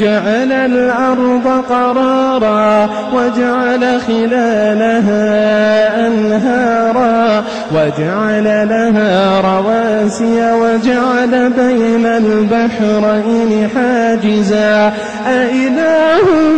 جعل الأرض قرارا وجعل خلالها أنهارا وجعل لها رواسي وجعل بين البحرين حاجزا. أإله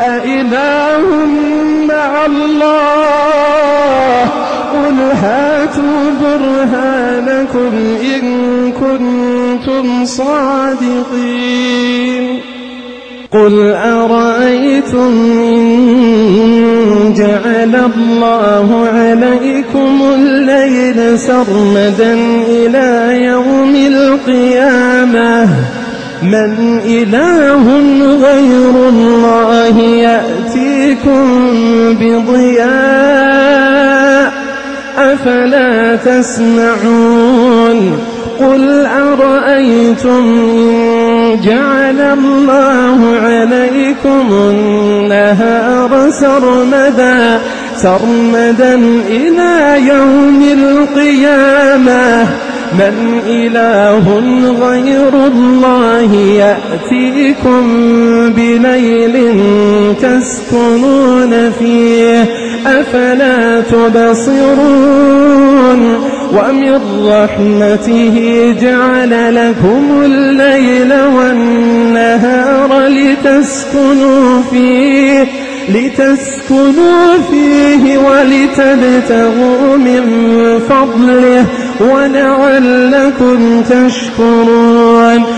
أإله مع الله؟ قل هاتوا برهانكم إن كنتم صادقين. قل أرأيتم إن جعل الله عليكم الليل سرمدا إلى يوم القيامة؟ من إله غير الله يأتيكم بضياء أفلا تسمعون قل أرأيتم إن جعل الله عليكم النهار سرمدا سرمدا إلى يوم القيامة من إله غير الله يأتيكم بليل تسكنون فيه أفلا تبصرون؟ ومن رحمته جعل لكم الليل والنهار لتسكنوا فيه لتسكنوا فيه ولتبتغوا من فضله ولعلكم تشكرون.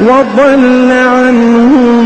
وضل عنهم